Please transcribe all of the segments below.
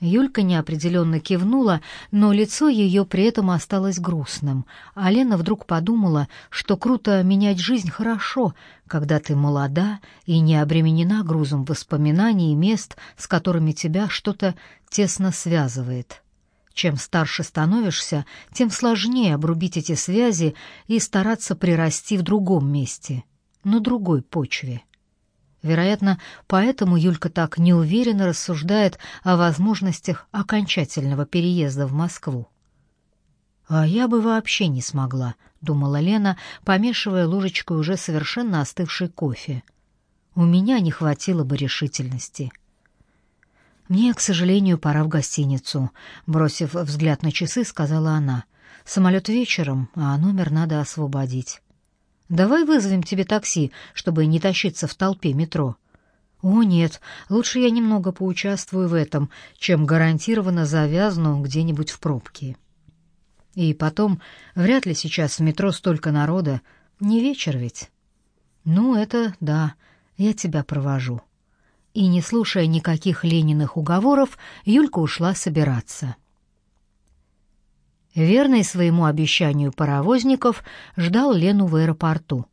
Юлька неопределенно кивнула, но лицо ее при этом осталось грустным, а Лена вдруг подумала, что круто менять жизнь хорошо, когда ты молода и не обременена грузом воспоминаний и мест, с которыми тебя что-то тесно связывает. Чем старше становишься, тем сложнее обрубить эти связи и стараться прирасти в другом месте, на другой почве. Вероятно, поэтому Юлька так неуверенно рассуждает о возможностях окончательного переезда в Москву. «А я бы вообще не смогла», — думала Лена, помешивая ложечкой уже совершенно остывший кофе. «У меня не хватило бы решительности». «Мне, к сожалению, пора в гостиницу», — бросив взгляд на часы, сказала она. «Самолет вечером, а номер надо освободить». Давай вызовем тебе такси, чтобы не тащиться в толпе метро. О нет, лучше я немного поучаствую в этом, чем гарантированно завязну где-нибудь в пробке. И потом, вряд ли сейчас в метро столько народа, не вечер ведь. Ну, это да, я тебя провожу. И не слушая никаких Лениных уговоров, Юлька ушла собираться. Верный своему обещанию паровозников ждал Лену в аэропорту.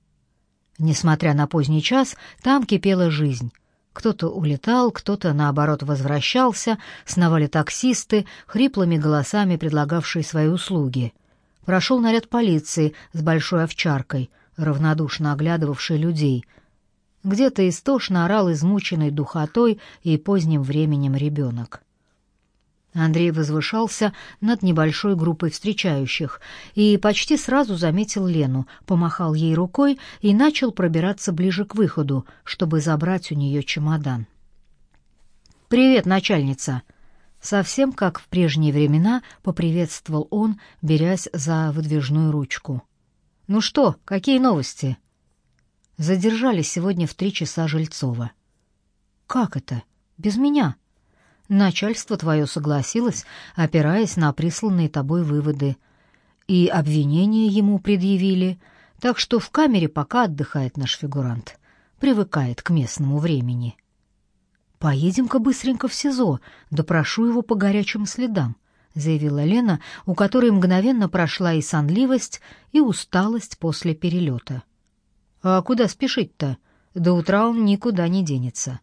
Несмотря на поздний час, там кипела жизнь. Кто-то улетал, кто-то, наоборот, возвращался, сновали таксисты, хриплыми голосами предлагавшие свои услуги. Прошел наряд полиции с большой овчаркой, равнодушно оглядывавший людей. Где-то истошно орал измученный духотой и поздним временем ребенок. Андрей возвышался над небольшой группой встречающих и почти сразу заметил Лену, помахал ей рукой и начал пробираться ближе к выходу, чтобы забрать у нее чемодан. «Привет, начальница!» Совсем как в прежние времена поприветствовал он, берясь за выдвижную ручку. «Ну что, какие новости?» Задержали сегодня в три часа Жильцова. «Как это? Без меня?» Начальство твое согласилось, опираясь на присланные тобой выводы. И обвинения ему предъявили, так что в камере пока отдыхает наш фигурант. Привыкает к местному времени. «Поедем-ка быстренько в СИЗО, допрошу его по горячим следам», — заявила Лена, у которой мгновенно прошла и сонливость, и усталость после перелета. «А куда спешить-то? До утра он никуда не денется».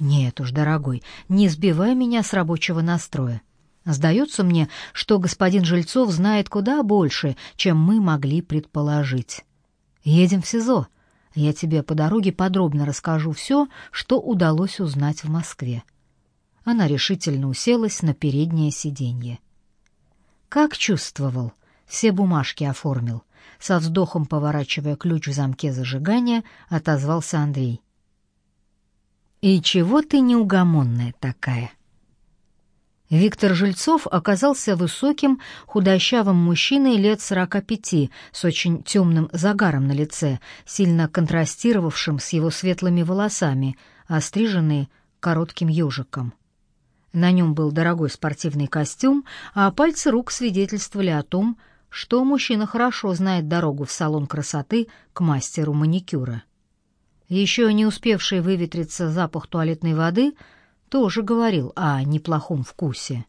Нет уж, дорогой, не сбивай меня с рабочего настроя. Сдается мне, что господин Жильцов знает куда больше, чем мы могли предположить. Едем в СИЗО. Я тебе по дороге подробно расскажу все, что удалось узнать в Москве. Она решительно уселась на переднее сиденье. Как чувствовал, все бумажки оформил. Со вздохом поворачивая ключ в замке зажигания, отозвался Андрей. «И чего ты неугомонная такая?» Виктор Жильцов оказался высоким, худощавым мужчиной лет сорока пяти, с очень темным загаром на лице, сильно контрастировавшим с его светлыми волосами, остриженные коротким ежиком. На нем был дорогой спортивный костюм, а пальцы рук свидетельствовали о том, что мужчина хорошо знает дорогу в салон красоты к мастеру маникюра. Еще не успевший выветриться запах туалетной воды тоже говорил о неплохом вкусе.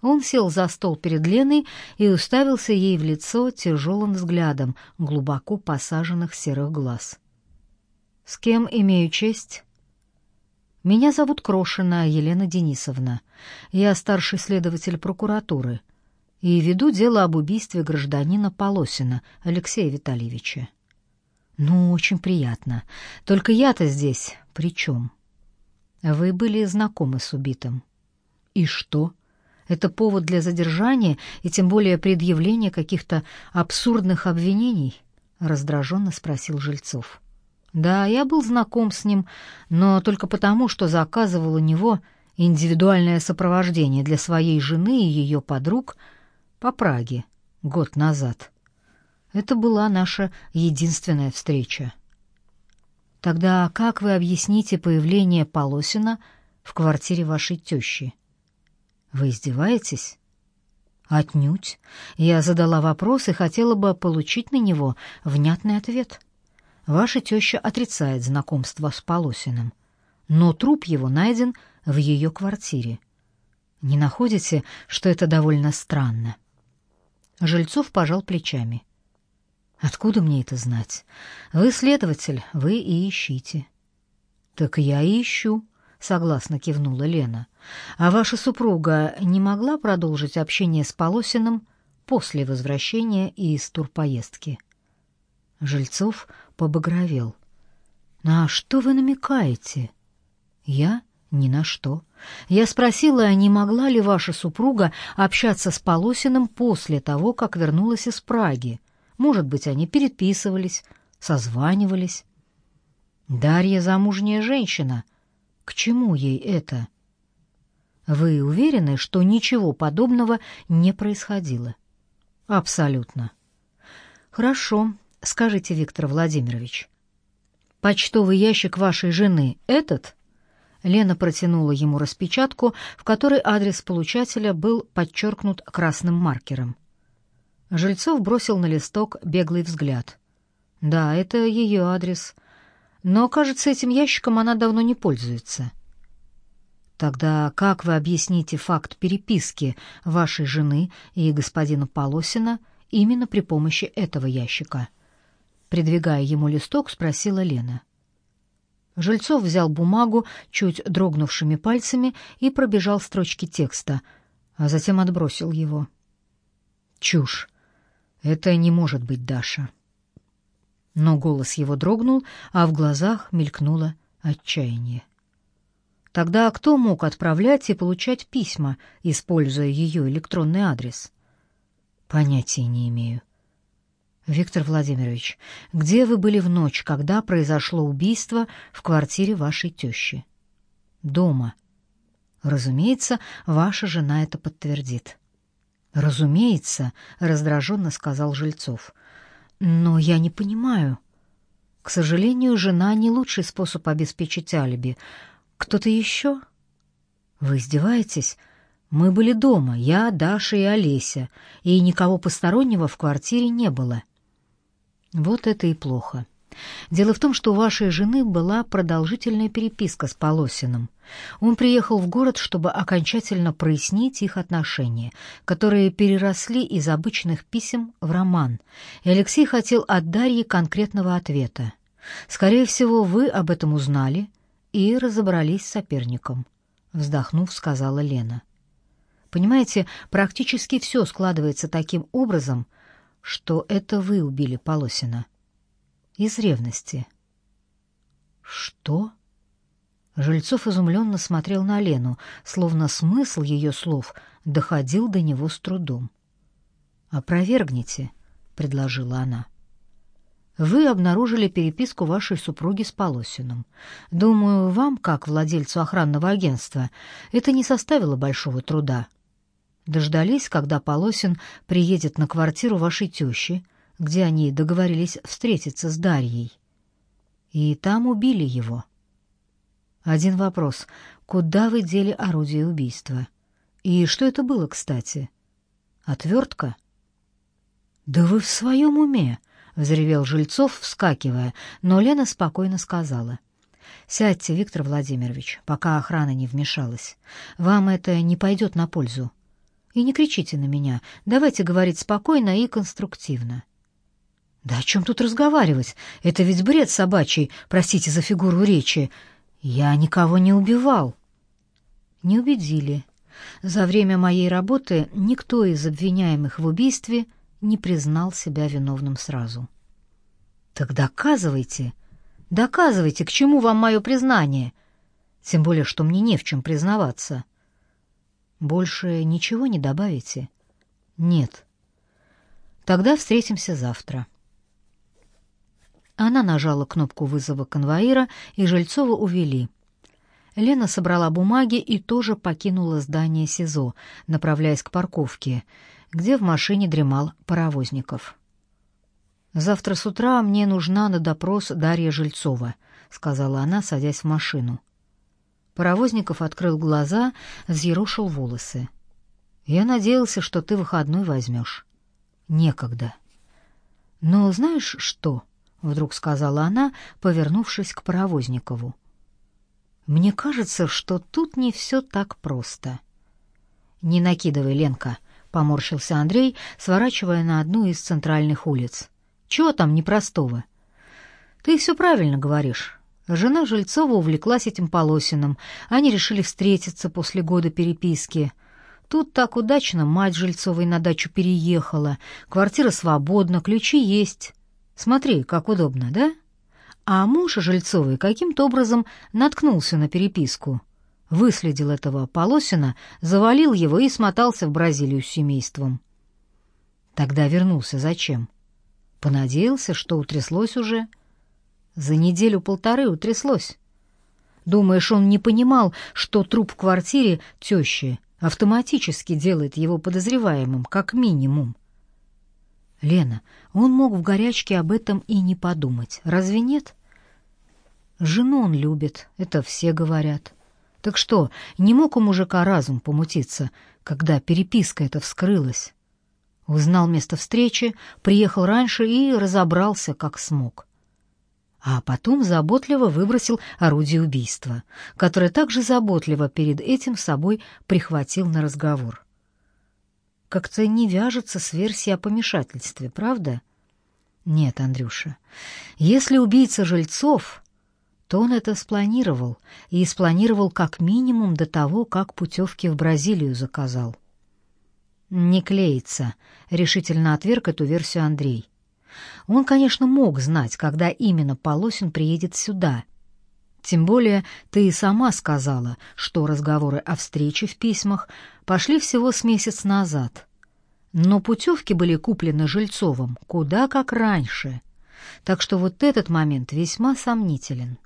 Он сел за стол перед Леной и уставился ей в лицо тяжелым взглядом глубоко посаженных серых глаз. «С кем имею честь?» «Меня зовут Крошина Елена Денисовна. Я старший следователь прокуратуры и веду дело об убийстве гражданина Полосина Алексея Витальевича». «Ну, очень приятно. Только я-то здесь при чем?» «Вы были знакомы с убитым». «И что?» Это повод для задержания и тем более предъявления каких-то абсурдных обвинений? раздраженно спросил Жильцов. Да, я был знаком с ним, но только потому, что заказывал у него индивидуальное сопровождение для своей жены и ее подруг по Праге год назад. Это была наша единственная встреча. Тогда как вы объясните появление Полосина в квартире вашей тещи? Вы издеваетесь? Отнюдь. Я задала вопрос и хотела бы получить на него внятный ответ. Ваша теща отрицает знакомство с Полосиным, но труп его найден в ее квартире. Не находите, что это довольно странно? Жильцов пожал плечами. Откуда мне это знать? Вы следователь, вы и ищите. Так я и ищу, согласно кивнула Лена. А ваша супруга не могла продолжить общение с Полосиным после возвращения из турпоездки? Жильцов побагровел. «На что вы намекаете?» «Я? Ни на что. Я спросила, не могла ли ваша супруга общаться с Полосиным после того, как вернулась из Праги. Может быть, они переписывались, созванивались. Дарья замужняя женщина. К чему ей это? Вы уверены, что ничего подобного не происходило? Абсолютно. Хорошо. Скажите, Виктор Владимирович, почтовый ящик вашей жены этот? Лена протянула ему распечатку, в которой адрес получателя был подчеркнут красным маркером. Жильцов бросил на листок беглый взгляд. Да, это ее адрес. Но, кажется, этим ящиком она давно не пользуется. Тогда как вы объясните факт переписки вашей жены и господина Полосина именно при помощи этого ящика? Придвигая ему листок, спросила Лена. Жильцов взял бумагу чуть дрогнувшими пальцами и пробежал строчки текста, а затем отбросил его. Чушь. Это не может быть Даша. Но голос его дрогнул, а в глазах мелькнуло отчаяние. Тогда кто мог отправлять и получать письма, используя ее электронный адрес? Понятия не имею. Виктор Владимирович, где вы были в ночь, когда произошло убийство в квартире вашей тещи? Дома. Разумеется, ваша жена это подтвердит. Разумеется, раздраженно сказал Жильцов. Но я не понимаю. К сожалению, жена не лучший способ обеспечить алиби. Кто-то еще? Вы издеваетесь? Мы были дома, я, Даша и Олеся, и никого постороннего в квартире не было. Вот это и плохо. Дело в том, что у вашей жены была продолжительная переписка с Полосиным. Он приехал в город, чтобы окончательно прояснить их отношения, которые переросли из обычных писем в роман, и Алексей хотел от Дарьи конкретного ответа. Скорее всего, вы об этом узнали и разобрались с соперником, вздохнув, сказала Лена. Понимаете, практически все складывается таким образом, что это вы убили Полосина. Из ревности. Что? Жильцов изумленно смотрел на Лену, словно смысл ее слов доходил до него с трудом. «Опровергните», — предложила она. «Вы обнаружили переписку вашей супруги с Полосиным. Думаю, вам, как владельцу охранного агентства, это не составило большого труда. Дождались, когда Полосин приедет на квартиру вашей тещи, где они договорились встретиться с Дарьей. И там убили его». Один вопрос. Куда вы дели орудие убийства? И что это было, кстати? Отвертка? Да вы в своем уме, взревел Жильцов, вскакивая, но Лена спокойно сказала: Сядьте, Виктор Владимирович, пока охрана не вмешалась. Вам это не пойдет на пользу. И не кричите на меня. Давайте говорить спокойно и конструктивно. Да о чем тут разговаривать? Это ведь бред собачий, простите за фигуру речи. Я никого не убивал. Не убедили. За время моей работы никто из обвиняемых в убийстве не признал себя виновным сразу. Так доказывайте. Доказывайте, к чему вам мое признание? Тем более, что мне не в чем признаваться. Больше ничего не добавите? Нет. Тогда встретимся завтра. Она нажала кнопку вызова конвоира, и Жильцова увели. Лена собрала бумаги и тоже покинула здание СИЗО, направляясь к парковке, где в машине дремал Паровозников. «Завтра с утра мне нужна на допрос Дарья Жильцова», — сказала она, садясь в машину. Паровозников открыл глаза, взъерошил волосы. «Я надеялся, что ты выходной возьмешь». «Некогда». «Но знаешь что?» — вдруг сказала она, повернувшись к Паровозникову. «Мне кажется, что тут не все так просто». Не накидывай, Ленка, поморщился Андрей, сворачивая на одну из центральных улиц. Чего там непростого? Ты все правильно говоришь. Жена Жильцова увлеклась этим полосином. Они решили встретиться после года переписки. Тут так удачно мать Жильцовой на дачу переехала. Квартира свободна, ключи есть. Смотри, как удобно, да? А муж Жильцовой каким-то образом наткнулся на переписку. Выследил этого Полосина, завалил его и смотался в Бразилию с семейством. Тогда вернулся зачем? Понадеялся, что утряслось уже. За неделю-полторы утряслось. Думаешь, он не понимал, что труп в квартире тещи автоматически делает его подозреваемым, как минимум? Лена, он мог в горячке об этом и не подумать. Разве нет? Жену он любит, это все говорят. Так что, не мог у мужика разум помутиться, когда переписка эта вскрылась? Узнал место встречи, приехал раньше и разобрался, как смог. А потом заботливо выбросил орудие убийства, которое также заботливо перед этим собой прихватил на разговор как-то не вяжется с версией о помешательстве, правда? Нет, Андрюша. Если убийца жильцов, то он это спланировал, и спланировал как минимум до того, как путевки в Бразилию заказал. Не клеится, решительно отверг эту версию Андрей. Он, конечно, мог знать, когда именно Полосин приедет сюда. Тем более ты и сама сказала, что разговоры о встрече в письмах пошли всего с месяц назад. Но путевки были куплены Жильцовым куда как раньше, так что вот этот момент весьма сомнителен.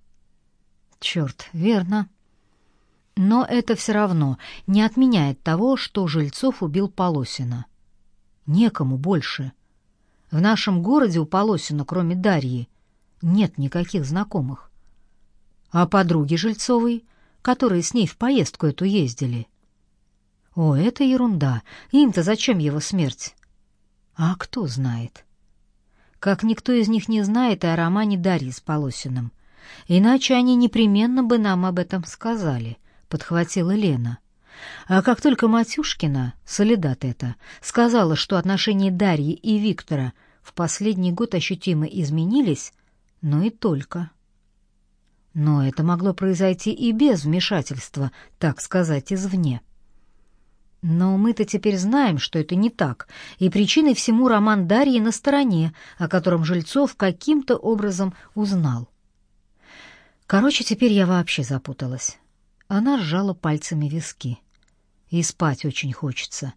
Черт, верно. Но это все равно не отменяет того, что Жильцов убил Полосина. Некому больше. В нашем городе у Полосина, кроме Дарьи, нет никаких знакомых. А подруги Жильцовой, которые с ней в поездку эту ездили — о, это ерунда. Им-то зачем его смерть? А кто знает? Как никто из них не знает и о романе Дарьи с Полосиным. Иначе они непременно бы нам об этом сказали, подхватила Лена. А как только Матюшкина, солидат это, сказала, что отношения Дарьи и Виктора в последний год ощутимо изменились, но и только. Но это могло произойти и без вмешательства, так сказать, извне. Но мы-то теперь знаем, что это не так, и причиной всему роман Дарьи на стороне, о котором Жильцов каким-то образом узнал. Короче, теперь я вообще запуталась. Она сжала пальцами виски. И спать очень хочется.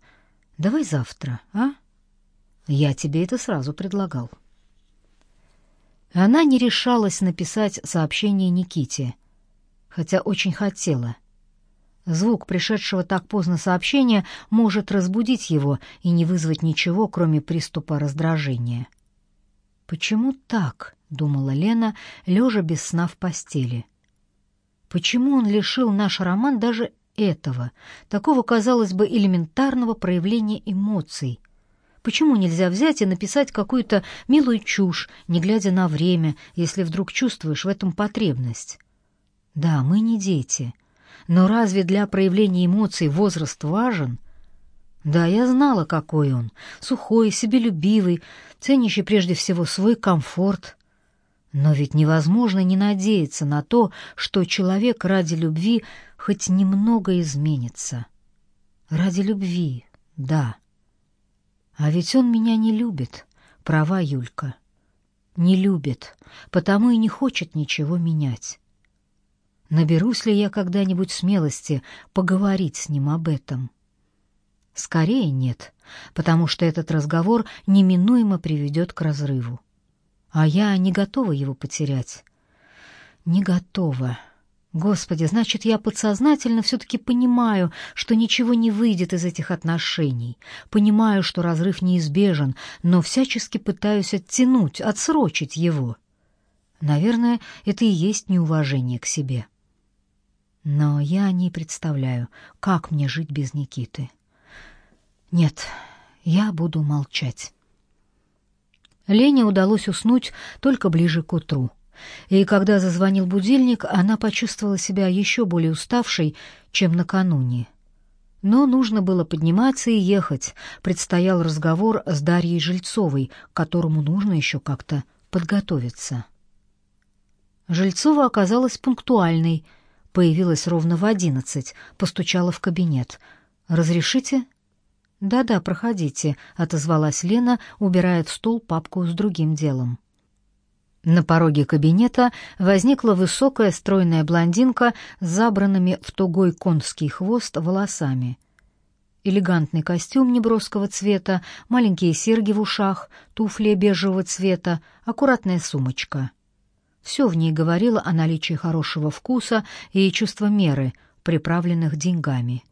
Давай завтра, а? Я тебе это сразу предлагал. Она не решалась написать сообщение Никите, хотя очень хотела — Звук пришедшего так поздно сообщения может разбудить его и не вызвать ничего, кроме приступа раздражения. «Почему так?» — думала Лена, лежа без сна в постели. «Почему он лишил наш роман даже этого, такого, казалось бы, элементарного проявления эмоций?» Почему нельзя взять и написать какую-то милую чушь, не глядя на время, если вдруг чувствуешь в этом потребность? Да, мы не дети. Но разве для проявления эмоций возраст важен? Да, я знала, какой он. Сухой, себелюбивый, ценящий прежде всего свой комфорт. Но ведь невозможно не надеяться на то, что человек ради любви хоть немного изменится. Ради любви, да. А ведь он меня не любит, права Юлька. Не любит, потому и не хочет ничего менять. Наберусь ли я когда-нибудь смелости поговорить с ним об этом? Скорее нет, потому что этот разговор неминуемо приведет к разрыву. А я не готова его потерять. Не готова. Господи, значит, я подсознательно все-таки понимаю, что ничего не выйдет из этих отношений. Понимаю, что разрыв неизбежен, но всячески пытаюсь оттянуть, отсрочить его. Наверное, это и есть неуважение к себе. Но я не представляю, как мне жить без Никиты. Нет, я буду молчать. Лене удалось уснуть только ближе к утру. И когда зазвонил будильник, она почувствовала себя еще более уставшей, чем накануне. Но нужно было подниматься и ехать. Предстоял разговор с Дарьей Жильцовой, к которому нужно еще как-то подготовиться. Жильцова оказалась пунктуальной. Появилась ровно в одиннадцать, постучала в кабинет. «Разрешите?» «Да-да, проходите», — отозвалась Лена, убирая в стол папку с другим делом. На пороге кабинета возникла высокая стройная блондинка с забранными в тугой конский хвост волосами. Элегантный костюм неброского цвета, маленькие серьги в ушах, туфли бежевого цвета, аккуратная сумочка. Все в ней говорило о наличии хорошего вкуса и чувства меры, приправленных деньгами.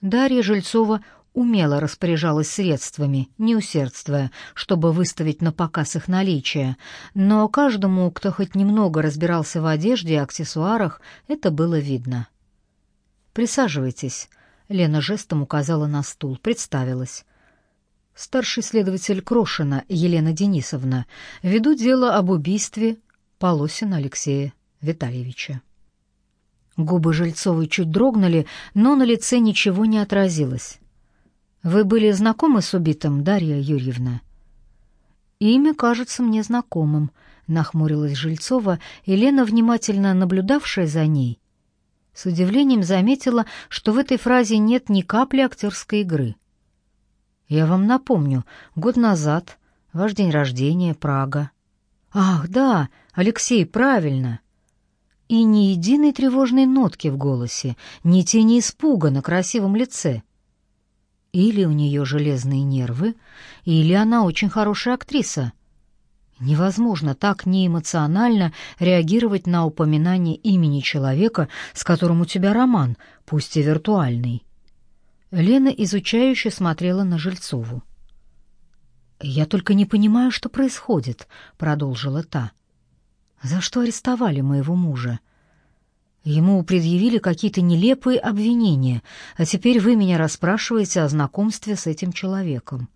Дарья Жильцова умело распоряжалась средствами, не усердствуя, чтобы выставить на показ их наличие, но каждому, кто хоть немного разбирался в одежде и аксессуарах, это было видно. «Присаживайтесь», — Лена жестом указала на стул, представилась. «Старший следователь Крошина Елена Денисовна. Веду дело об убийстве Полосина Алексея Витальевича». Губы Жильцовой чуть дрогнули, но на лице ничего не отразилось. Вы были знакомы с убитым, Дарья Юрьевна? Имя кажется мне знакомым, нахмурилась Жильцова, и внимательно наблюдавшая за ней, с удивлением заметила, что в этой фразе нет ни капли актерской игры. Я вам напомню, год назад, ваш день рождения, Прага. Ах, да, Алексей, правильно. И ни единой тревожной нотки в голосе, ни тени испуга на красивом лице. Или у нее железные нервы, или она очень хорошая актриса. Невозможно так неэмоционально реагировать на упоминание имени человека, с которым у тебя роман, пусть и виртуальный. Лена изучающе смотрела на Жильцову. «Я только не понимаю, что происходит», — продолжила та. «За что арестовали моего мужа? Ему предъявили какие-то нелепые обвинения, а теперь вы меня расспрашиваете о знакомстве с этим человеком.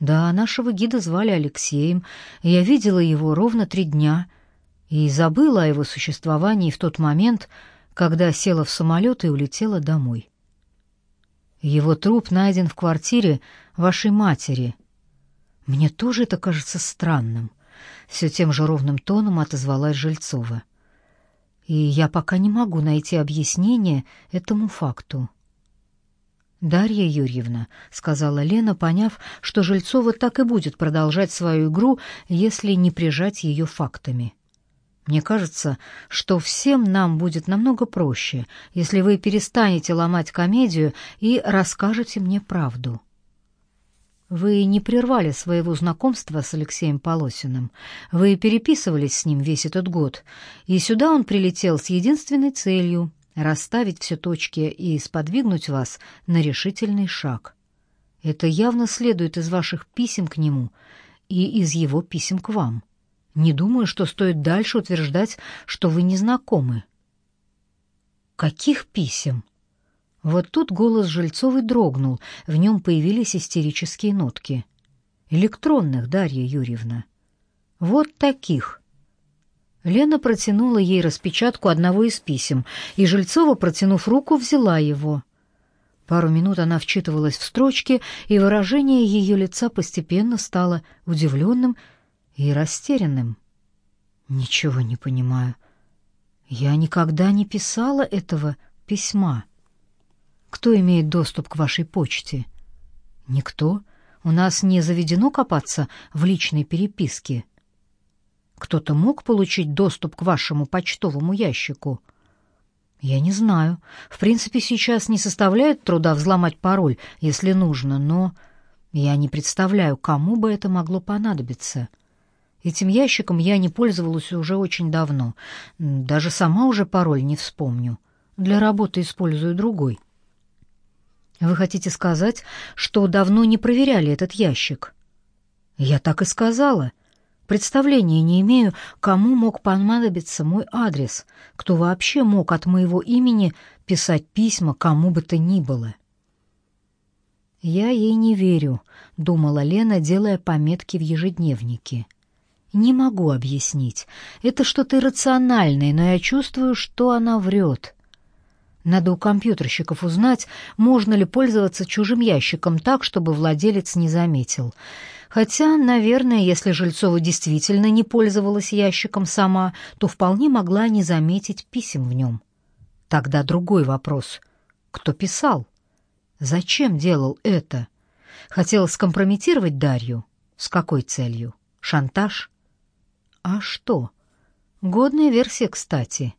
Да, нашего гида звали Алексеем, я видела его ровно три дня и забыла о его существовании в тот момент, когда села в самолет и улетела домой. Его труп найден в квартире вашей матери. Мне тоже это кажется странным. Все тем же ровным тоном отозвалась Жильцова. — и я пока не могу найти объяснение этому факту. «Дарья Юрьевна», — сказала Лена, поняв, что Жильцова так и будет продолжать свою игру, если не прижать ее фактами. «Мне кажется, что всем нам будет намного проще, если вы перестанете ломать комедию и расскажете мне правду». Вы не прервали своего знакомства с Алексеем Полосиным. Вы переписывались с ним весь этот год, и сюда он прилетел с единственной целью — расставить все точки и сподвигнуть вас на решительный шаг. Это явно следует из ваших писем к нему и из его писем к вам. Не думаю, что стоит дальше утверждать, что вы не знакомы. Каких писем? Вот тут голос Жильцовой дрогнул, в нем появились истерические нотки. «Электронных, Дарья Юрьевна». «Вот таких». Лена протянула ей распечатку одного из писем, и Жильцова, протянув руку, взяла его. Пару минут она вчитывалась в строчки, и выражение ее лица постепенно стало удивленным и растерянным. «Ничего не понимаю. Я никогда не писала этого письма». Кто имеет доступ к вашей почте? Никто. У нас не заведено копаться в личной переписке. Кто-то мог получить доступ к вашему почтовому ящику? Я не знаю. В принципе, сейчас не составляет труда взломать пароль, если нужно, но я не представляю, кому бы это могло понадобиться. Этим ящиком я не пользовалась уже очень давно. Даже сама уже пароль не вспомню. Для работы использую другой. Вы хотите сказать, что давно не проверяли этот ящик? Я так и сказала. Представления не имею, кому мог понадобиться мой адрес, кто вообще мог от моего имени писать письма кому бы то ни было. Я ей не верю, думала Лена, делая пометки в ежедневнике. Не могу объяснить. Это что-то иррациональное, но я чувствую, что она врет. Надо у компьютерщиков узнать, можно ли пользоваться чужим ящиком так, чтобы владелец не заметил. Хотя, наверное, если Жильцова действительно не пользовалась ящиком сама, то вполне могла не заметить писем в нем. Тогда другой вопрос. Кто писал? Зачем делал это? Хотел скомпрометировать Дарью? С какой целью? Шантаж? А что? Годная версия, кстати.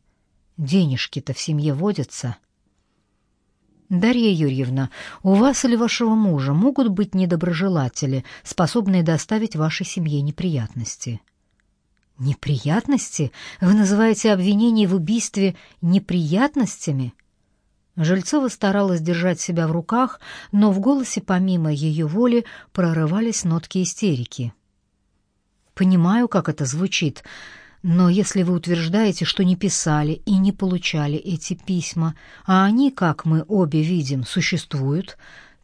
Денежки-то в семье водятся. Дарья Юрьевна, у вас или вашего мужа могут быть недоброжелатели, способные доставить вашей семье неприятности. Неприятности? Вы называете обвинение в убийстве неприятностями? Жильцова старалась держать себя в руках, но в голосе помимо ее воли прорывались нотки истерики. Понимаю, как это звучит, но если вы утверждаете, что не писали и не получали эти письма, а они, как мы обе видим, существуют,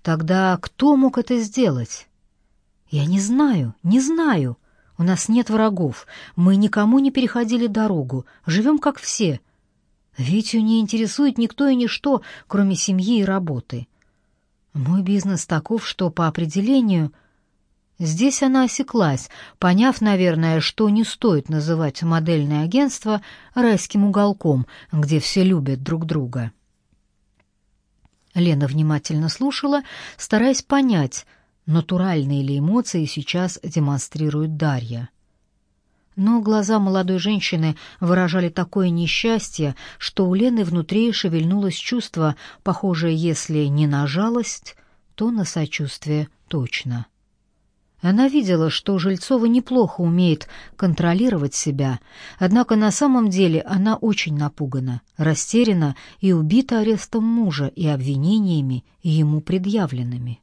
тогда кто мог это сделать? Я не знаю, не знаю. У нас нет врагов, мы никому не переходили дорогу, живем как все. Витю не интересует никто и ничто, кроме семьи и работы. Мой бизнес таков, что по определению — Здесь она осеклась, поняв, наверное, что не стоит называть модельное агентство райским уголком, где все любят друг друга. Лена внимательно слушала, стараясь понять, натуральные ли эмоции сейчас демонстрирует Дарья. Но глаза молодой женщины выражали такое несчастье, что у Лены внутри шевельнулось чувство, похожее, если не на жалость, то на сочувствие точно. Она видела, что Жильцова неплохо умеет контролировать себя, однако на самом деле она очень напугана, растеряна и убита арестом мужа и обвинениями, ему предъявленными.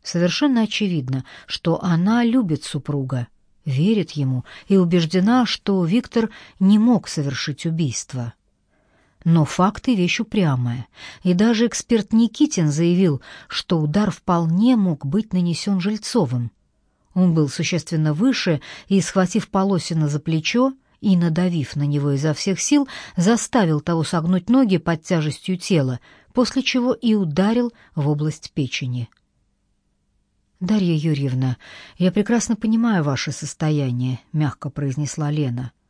Совершенно очевидно, что она любит супруга, верит ему и убеждена, что Виктор не мог совершить убийство. Но факты — вещь упрямая, и даже эксперт Никитин заявил, что удар вполне мог быть нанесен Жильцовым. Он был существенно выше и, схватив Полосина за плечо и, надавив на него изо всех сил, заставил того согнуть ноги под тяжестью тела, после чего и ударил в область печени. «Дарья Юрьевна, я прекрасно понимаю ваше состояние», — мягко произнесла Лена. —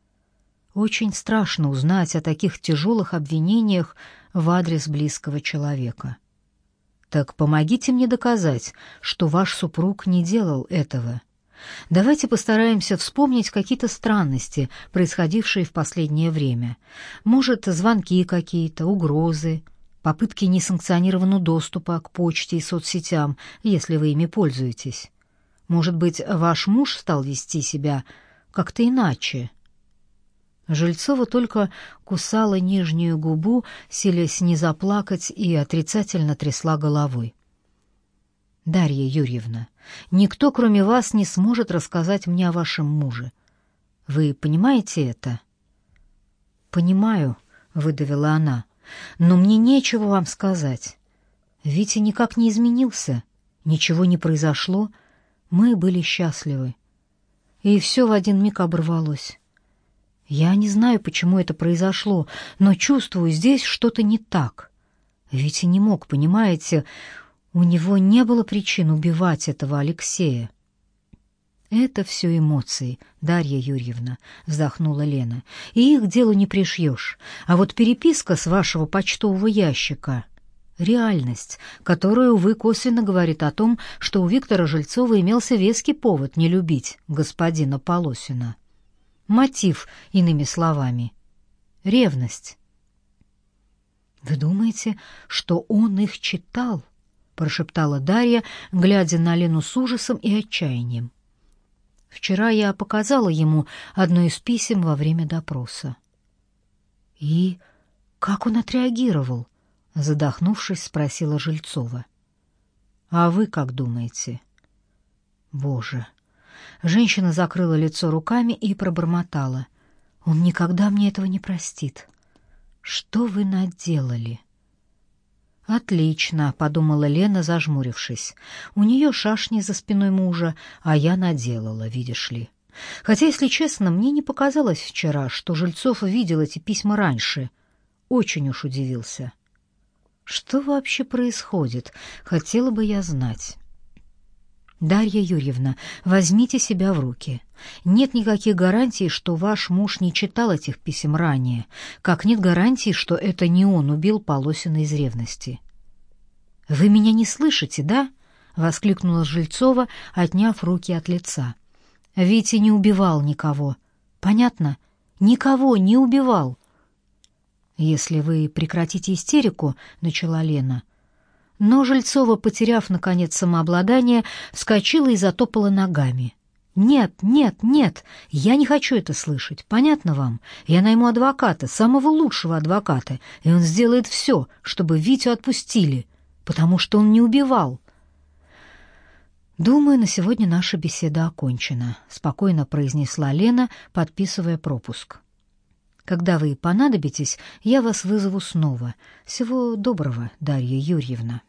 очень страшно узнать о таких тяжелых обвинениях в адрес близкого человека. Так помогите мне доказать, что ваш супруг не делал этого. Давайте постараемся вспомнить какие-то странности, происходившие в последнее время. Может, звонки какие-то, угрозы, попытки несанкционированного доступа к почте и соцсетям, если вы ими пользуетесь. Может быть, ваш муж стал вести себя как-то иначе, Жильцова только кусала нижнюю губу, силясь не заплакать, и отрицательно трясла головой. «Дарья Юрьевна, никто, кроме вас, не сможет рассказать мне о вашем муже. Вы понимаете это?» «Понимаю», — выдавила она, — «но мне нечего вам сказать. Витя никак не изменился, ничего не произошло, мы были счастливы. И все в один миг оборвалось». Я не знаю, почему это произошло, но чувствую, здесь что-то не так. Ведь и не мог, понимаете, у него не было причин убивать этого Алексея. Это все эмоции, Дарья Юрьевна, вздохнула Лена. И их делу не пришьешь. А вот переписка с вашего почтового ящика реальность, которая увы косвенно говорит о том, что у Виктора Жильцова имелся веский повод не любить господина Полосина. Мотив, иными словами. Ревность. «Вы думаете, что он их читал?» — прошептала Дарья, глядя на Лену с ужасом и отчаянием. «Вчера я показала ему одно из писем во время допроса». «И как он отреагировал?» — задохнувшись, спросила Жильцова. «А вы как думаете?» «Боже, Женщина закрыла лицо руками и пробормотала. «Он никогда мне этого не простит. Что вы наделали?» «Отлично», — подумала Лена, зажмурившись. «У нее шашни за спиной мужа, а я наделала, видишь ли. Хотя, если честно, мне не показалось вчера, что Жильцов видел эти письма раньше. очень уж удивился. Что вообще происходит? Хотела бы я знать. Дарья Юрьевна, возьмите себя в руки. Нет никаких гарантий, что ваш муж не читал этих писем ранее, как нет гарантий, что это не он убил Полосина из ревности. Вы меня не слышите, да? воскликнула Жильцова, отняв руки от лица. Витя не убивал никого. Понятно? Никого не убивал. Если вы прекратите истерику, начала Лена. Но Жильцова, потеряв наконец самообладание, вскочила и затопала ногами. Нет, нет, нет, я не хочу это слышать. Понятно вам? Я найму адвоката, самого лучшего адвоката, и он сделает все, чтобы Витю отпустили, потому что он не убивал. Думаю, на сегодня наша беседа окончена, спокойно произнесла Лена, подписывая пропуск. Когда вы понадобитесь, я вас вызову снова. Всего доброго, Дарья Юрьевна.